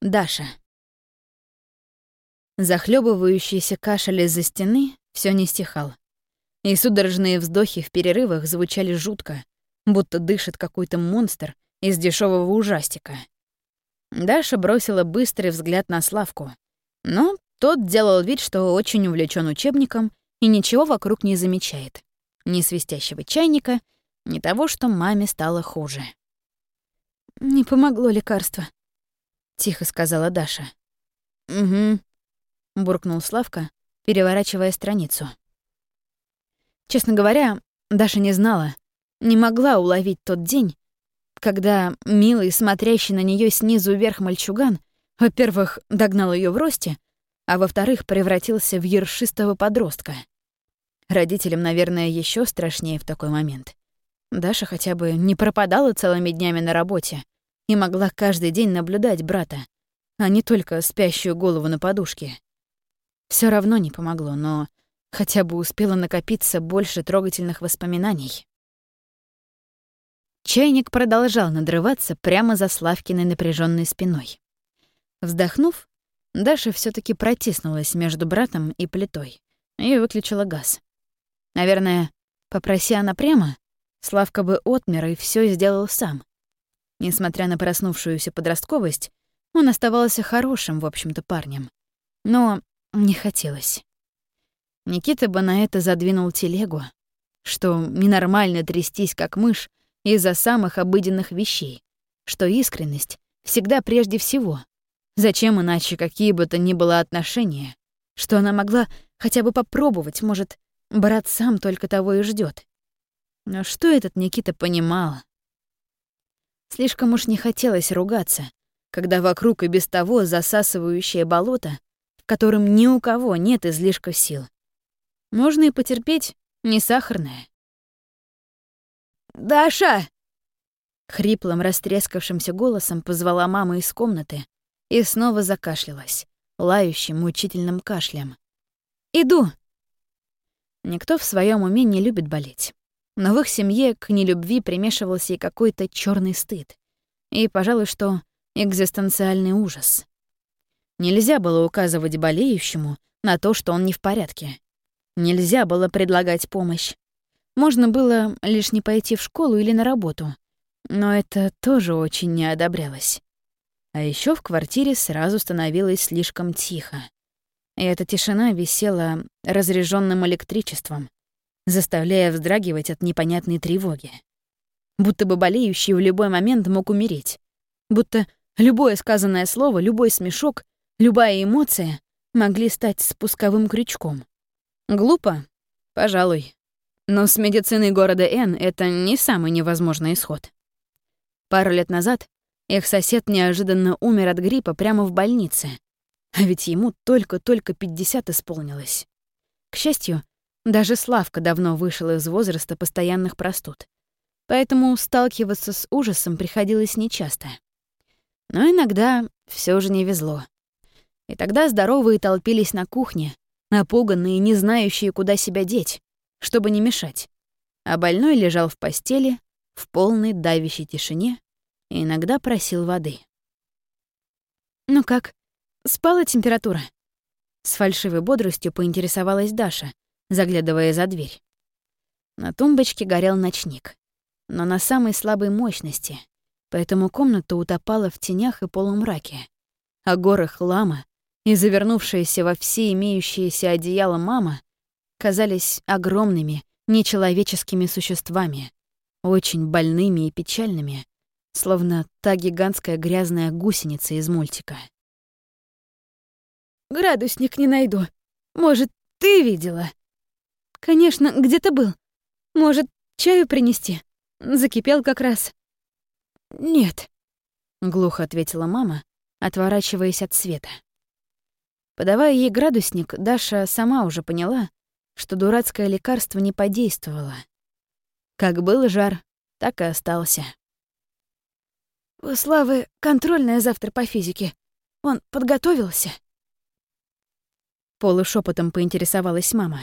Даша. Захлебывающийся кашель из-за стены все не стихал. И судорожные вздохи в перерывах звучали жутко, будто дышит какой-то монстр из дешевого ужастика. Даша бросила быстрый взгляд на Славку, но тот делал вид, что очень увлечен учебником и ничего вокруг не замечает. Ни свистящего чайника, ни того, что маме стало хуже. «Не помогло лекарство», — тихо сказала Даша. «Угу», — буркнул Славка, переворачивая страницу. Честно говоря, Даша не знала, не могла уловить тот день, когда милый, смотрящий на нее снизу вверх мальчуган, во-первых, догнал ее в росте, а во-вторых, превратился в ершистого подростка. Родителям, наверное, еще страшнее в такой момент. Даша хотя бы не пропадала целыми днями на работе и могла каждый день наблюдать брата, а не только спящую голову на подушке. Все равно не помогло, но хотя бы успела накопиться больше трогательных воспоминаний. Чайник продолжал надрываться прямо за Славкиной напряженной спиной. Вздохнув, Даша все таки протиснулась между братом и плитой и выключила газ. Наверное, попроси она прямо, Славка бы отмер и все сделал сам. Несмотря на проснувшуюся подростковость, он оставался хорошим, в общем-то, парнем. Но не хотелось. Никита бы на это задвинул телегу, что ненормально трястись, как мышь, из-за самых обыденных вещей, что искренность всегда прежде всего. Зачем иначе какие бы то ни было отношения, что она могла хотя бы попробовать, может, брат сам только того и ждет. Но что этот Никита понимал? Слишком уж не хотелось ругаться, когда вокруг и без того засасывающее болото, в котором ни у кого нет излишка сил. Можно и потерпеть, не сахарное. «Даша!» Хриплым, растрескавшимся голосом позвала мама из комнаты и снова закашлялась, лающим, мучительным кашлем. «Иду!» Никто в своем уме не любит болеть. Но в их семье к нелюбви примешивался и какой-то черный стыд. И, пожалуй, что экзистенциальный ужас. Нельзя было указывать болеющему на то, что он не в порядке. Нельзя было предлагать помощь. Можно было лишь не пойти в школу или на работу. Но это тоже очень не одобрялось. А еще в квартире сразу становилось слишком тихо. И эта тишина висела разряженным электричеством, заставляя вздрагивать от непонятной тревоги. Будто бы болеющий в любой момент мог умереть. Будто любое сказанное слово, любой смешок, любая эмоция могли стать спусковым крючком. Глупо? Пожалуй. Но с медициной города Н это не самый невозможный исход. Пару лет назад их сосед неожиданно умер от гриппа прямо в больнице. А ведь ему только-только 50 исполнилось. К счастью, даже Славка давно вышел из возраста постоянных простуд. Поэтому сталкиваться с ужасом приходилось нечасто. Но иногда все же не везло. И тогда здоровые толпились на кухне, напуганные, не знающие, куда себя деть, чтобы не мешать. А больной лежал в постели, в полной давящей тишине, и иногда просил воды. «Ну как, спала температура?» С фальшивой бодростью поинтересовалась Даша, заглядывая за дверь. На тумбочке горел ночник, но на самой слабой мощности, поэтому комната утопала в тенях и полумраке, а горы хлама и завернувшаяся во все имеющиеся одеяла мама казались огромными, нечеловеческими существами, очень больными и печальными, словно та гигантская грязная гусеница из мультика. «Градусник не найду. Может, ты видела?» «Конечно, где ты был? Может, чаю принести? Закипел как раз». «Нет», — глухо ответила мама, отворачиваясь от света. Подавая ей градусник, Даша сама уже поняла, что дурацкое лекарство не подействовало. Как был жар, так и остался. «У Славы контрольная завтра по физике. Он подготовился?» Полушепотом поинтересовалась мама.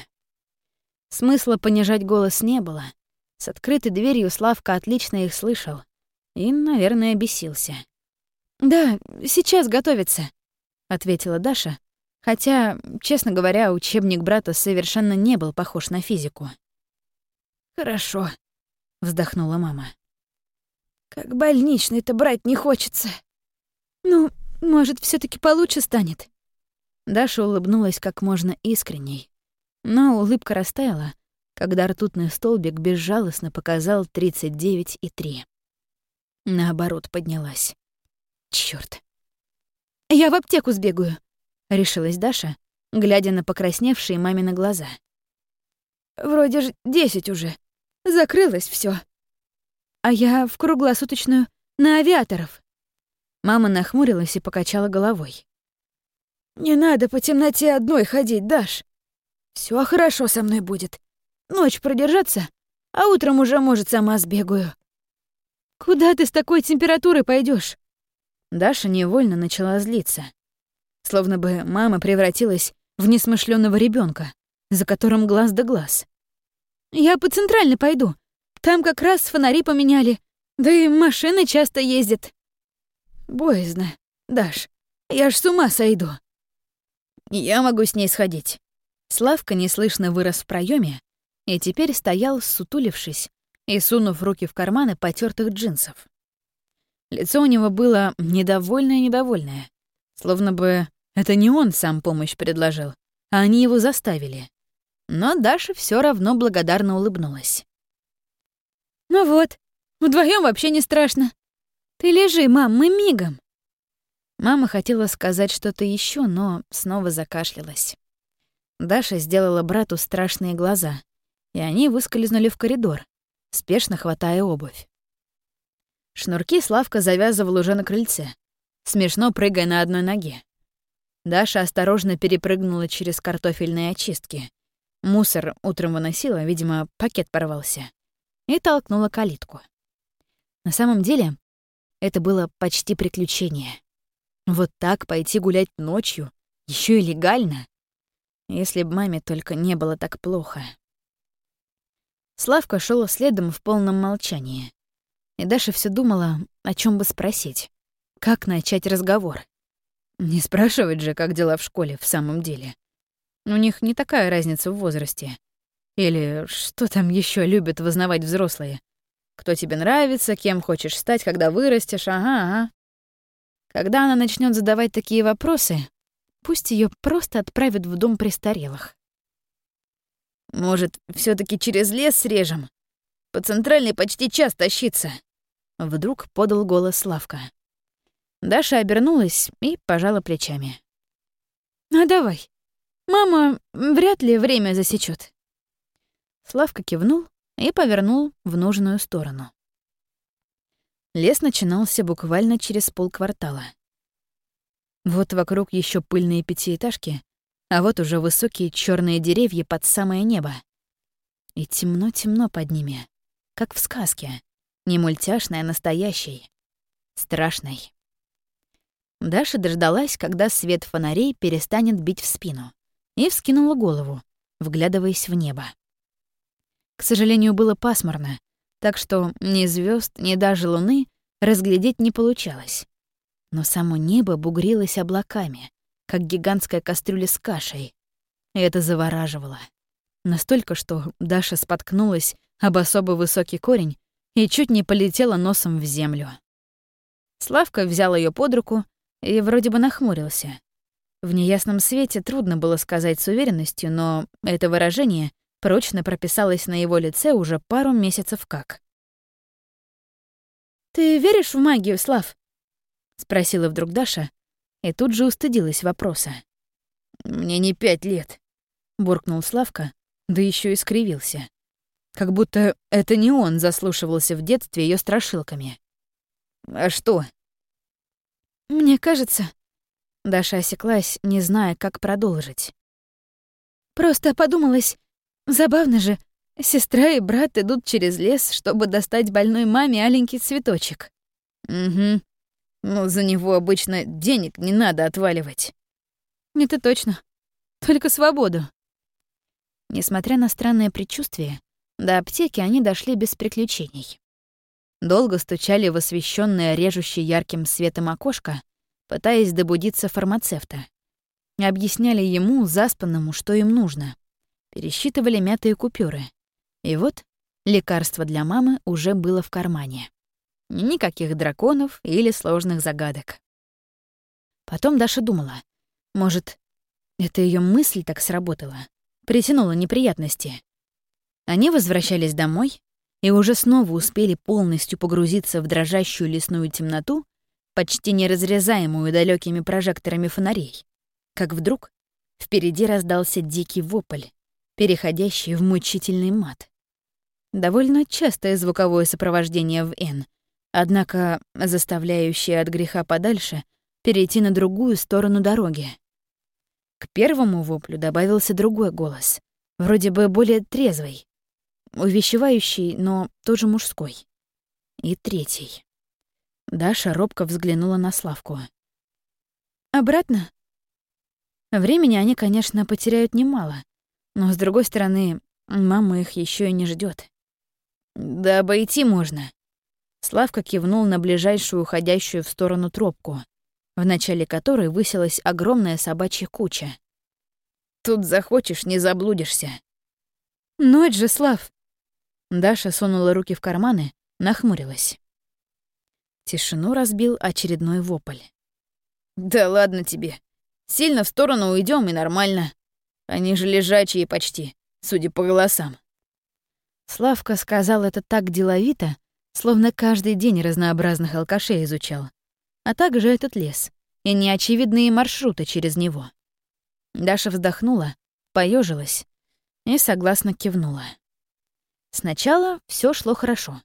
Смысла понижать голос не было. С открытой дверью Славка отлично их слышал и, наверное, бесился. «Да, сейчас готовится», — ответила Даша, хотя, честно говоря, учебник брата совершенно не был похож на физику. «Хорошо», — вздохнула мама. «Как больничный-то брать не хочется». «Ну, может, все таки получше станет?» Даша улыбнулась как можно искренней, но улыбка растаяла, когда ртутный столбик безжалостно показал 39,3. Наоборот, поднялась. Чёрт. «Я в аптеку сбегаю», — решилась Даша, глядя на покрасневшие мамины глаза. «Вроде ж десять уже. Закрылось все. А я в круглосуточную на авиаторов». Мама нахмурилась и покачала головой. «Не надо по темноте одной ходить, Даш. Все хорошо со мной будет. Ночь продержаться, а утром уже, может, сама сбегаю». «Куда ты с такой температурой пойдешь? Даша невольно начала злиться. Словно бы мама превратилась в несмышленного ребенка, за которым глаз да глаз. «Я по центральной пойду. Там как раз фонари поменяли, да и машины часто ездят». «Боязно, Даш, я ж с ума сойду». «Я могу с ней сходить». Славка неслышно вырос в проеме и теперь стоял, сутулившись и сунув руки в карманы потертых джинсов. Лицо у него было недовольное-недовольное, словно бы это не он сам помощь предложил, а они его заставили. Но Даша все равно благодарно улыбнулась. «Ну вот, вдвоем вообще не страшно. Ты лежи, мам, мы мигом». Мама хотела сказать что-то еще, но снова закашлялась. Даша сделала брату страшные глаза, и они выскользнули в коридор, спешно хватая обувь. Шнурки Славка завязывал уже на крыльце, смешно прыгая на одной ноге. Даша осторожно перепрыгнула через картофельные очистки. Мусор утром выносила, видимо, пакет порвался. И толкнула калитку. На самом деле, это было почти приключение. Вот так пойти гулять ночью, еще и легально. Если б маме только не было так плохо. Славка шел следом в полном молчании. И Даша все думала, о чем бы спросить. Как начать разговор? Не спрашивать же, как дела в школе в самом деле. У них не такая разница в возрасте. Или что там еще любят вознавать взрослые? Кто тебе нравится, кем хочешь стать, когда вырастешь, ага, ага. Когда она начнет задавать такие вопросы, пусть ее просто отправят в дом престарелых. Может, все таки через лес срежем? По центральной почти час тащиться. Вдруг подал голос Славка. Даша обернулась и пожала плечами. «А давай. Мама вряд ли время засечет. Славка кивнул и повернул в нужную сторону. Лес начинался буквально через полквартала. Вот вокруг еще пыльные пятиэтажки, а вот уже высокие черные деревья под самое небо. И темно-темно под ними, как в сказке, не мультяшной, а настоящей, страшной. Даша дождалась, когда свет фонарей перестанет бить в спину, и вскинула голову, вглядываясь в небо. К сожалению, было пасмурно, так что ни звезд, ни даже луны разглядеть не получалось. Но само небо бугрилось облаками, как гигантская кастрюля с кашей. И это завораживало. Настолько, что Даша споткнулась об особо высокий корень и чуть не полетела носом в землю. Славка взял ее под руку и вроде бы нахмурился. В неясном свете трудно было сказать с уверенностью, но это выражение прочно прописалось на его лице уже пару месяцев как. «Ты веришь в магию, Слав?» — спросила вдруг Даша, и тут же устыдилась вопроса. «Мне не пять лет», — буркнул Славка, да еще и скривился. Как будто это не он заслушивался в детстве ее страшилками. «А что?» «Мне кажется...» Даша осеклась, не зная, как продолжить. «Просто подумалось, забавно же, сестра и брат идут через лес, чтобы достать больной маме аленький цветочек». «Угу», но за него обычно денег не надо отваливать. Это точно. Только свободу. Несмотря на странное предчувствие, до аптеки они дошли без приключений. долго стучали в освещенное режущее ярким светом окошко, пытаясь добудиться фармацевта. Объясняли ему, заспанному, что им нужно. Пересчитывали мятые купюры. И вот лекарство для мамы уже было в кармане. Никаких драконов или сложных загадок. Потом Даша думала, может, это ее мысль так сработала, притянула неприятности. Они возвращались домой и уже снова успели полностью погрузиться в дрожащую лесную темноту, почти неразрезаемую далекими прожекторами фонарей. Как вдруг впереди раздался дикий вопль, переходящий в мучительный мат. Довольно частое звуковое сопровождение в «Н», однако заставляющее от греха подальше перейти на другую сторону дороги. К первому воплю добавился другой голос, вроде бы более трезвый, увещевающий, но тоже мужской. И третий. Даша робко взглянула на Славку. «Обратно?» Времени они, конечно, потеряют немало, но, с другой стороны, мама их еще и не ждет. «Да обойти можно». Славка кивнул на ближайшую уходящую в сторону тропку в начале которой высилась огромная собачья куча. Тут захочешь, не заблудишься. Ночь же, Слав. Даша сунула руки в карманы, нахмурилась. Тишину разбил очередной вопль. «Да ладно тебе. Сильно в сторону уйдем и нормально. Они же лежачие почти, судя по голосам». Славка сказал это так деловито, словно каждый день разнообразных алкашей изучал а также этот лес и неочевидные маршруты через него. Даша вздохнула, поежилась и согласно кивнула. Сначала все шло хорошо.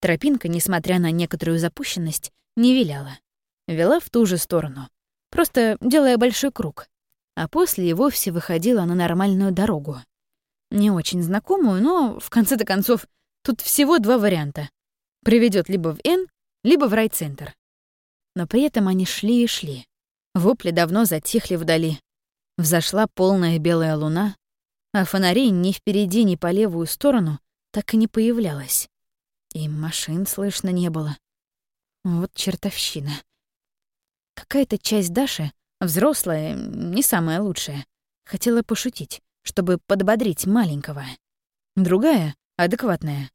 Тропинка, несмотря на некоторую запущенность, не виляла. Вела в ту же сторону, просто делая большой круг, а после и вовсе выходила на нормальную дорогу. Не очень знакомую, но, в конце-то концов, тут всего два варианта. Приведет либо в Н, либо в райцентр. Но при этом они шли и шли. Вопли давно затихли вдали. Взошла полная белая луна, а фонарей ни впереди, ни по левую сторону так и не появлялось. И машин слышно не было. Вот чертовщина. Какая-то часть Даши, взрослая, не самая лучшая, хотела пошутить, чтобы подбодрить маленького. Другая, адекватная,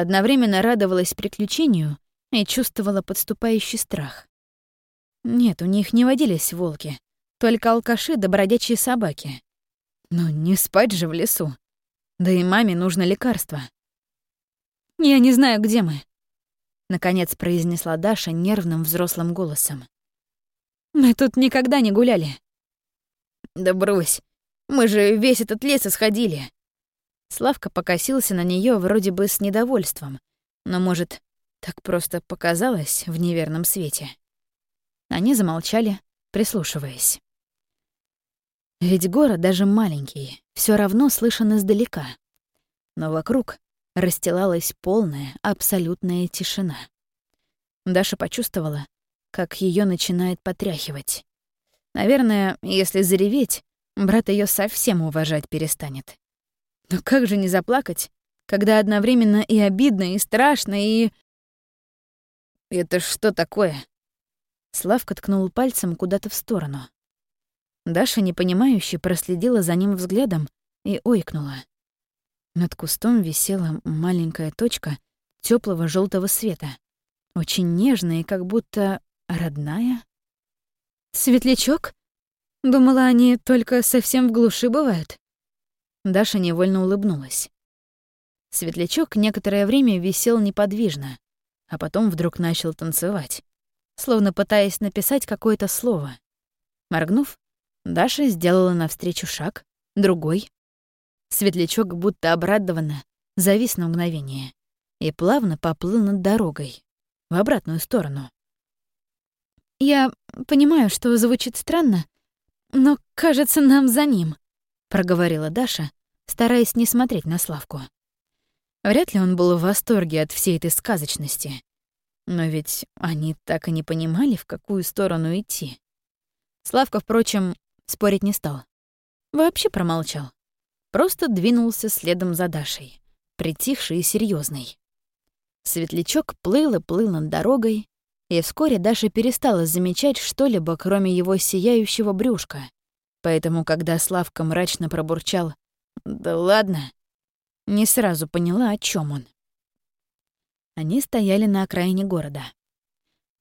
одновременно радовалась приключению и чувствовала подступающий страх. Нет, у них не водились волки, только алкаши да бродячие собаки. Но не спать же в лесу. Да и маме нужно лекарство. «Я не знаю, где мы», — наконец произнесла Даша нервным взрослым голосом. «Мы тут никогда не гуляли». «Да брось, мы же весь этот лес исходили». Славка покосился на нее вроде бы с недовольством, но, может, так просто показалось в неверном свете. Они замолчали, прислушиваясь. Ведь город, даже маленький, все равно слышен издалека. Но вокруг расстилалась полная, абсолютная тишина. Даша почувствовала, как ее начинает потряхивать. Наверное, если зареветь, брат ее совсем уважать перестанет. Но как же не заплакать, когда одновременно и обидно, и страшно, и... «Это что такое?» Славка ткнул пальцем куда-то в сторону. Даша, непонимающе, проследила за ним взглядом и ойкнула. Над кустом висела маленькая точка теплого желтого света, очень нежная и как будто родная. «Светлячок? Думала, они только совсем в глуши бывают?» Даша невольно улыбнулась. Светлячок некоторое время висел неподвижно, а потом вдруг начал танцевать словно пытаясь написать какое-то слово. Моргнув, Даша сделала навстречу шаг, другой. Светлячок, будто обрадованно, завис на мгновение и плавно поплыл над дорогой, в обратную сторону. «Я понимаю, что звучит странно, но, кажется, нам за ним», — проговорила Даша, стараясь не смотреть на Славку. Вряд ли он был в восторге от всей этой сказочности. Но ведь они так и не понимали, в какую сторону идти. Славка, впрочем, спорить не стал. Вообще промолчал. Просто двинулся следом за Дашей, притихший и серьезный. Светлячок плыл и плыл над дорогой, и вскоре Даша перестала замечать что-либо, кроме его сияющего брюшка. Поэтому, когда Славка мрачно пробурчал «Да ладно», не сразу поняла, о чем он. Они стояли на окраине города.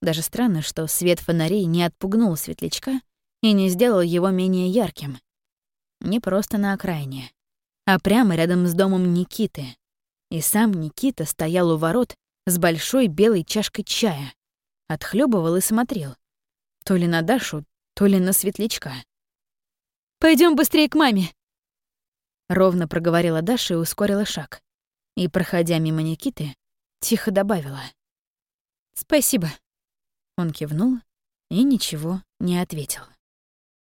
Даже странно, что свет фонарей не отпугнул светлячка и не сделал его менее ярким. Не просто на окраине, а прямо рядом с домом Никиты. И сам Никита стоял у ворот с большой белой чашкой чая, отхлебывал и смотрел. То ли на Дашу, то ли на светлячка. Пойдем быстрее к маме!» Ровно проговорила Даша и ускорила шаг. И, проходя мимо Никиты, тихо добавила. «Спасибо». Он кивнул и ничего не ответил.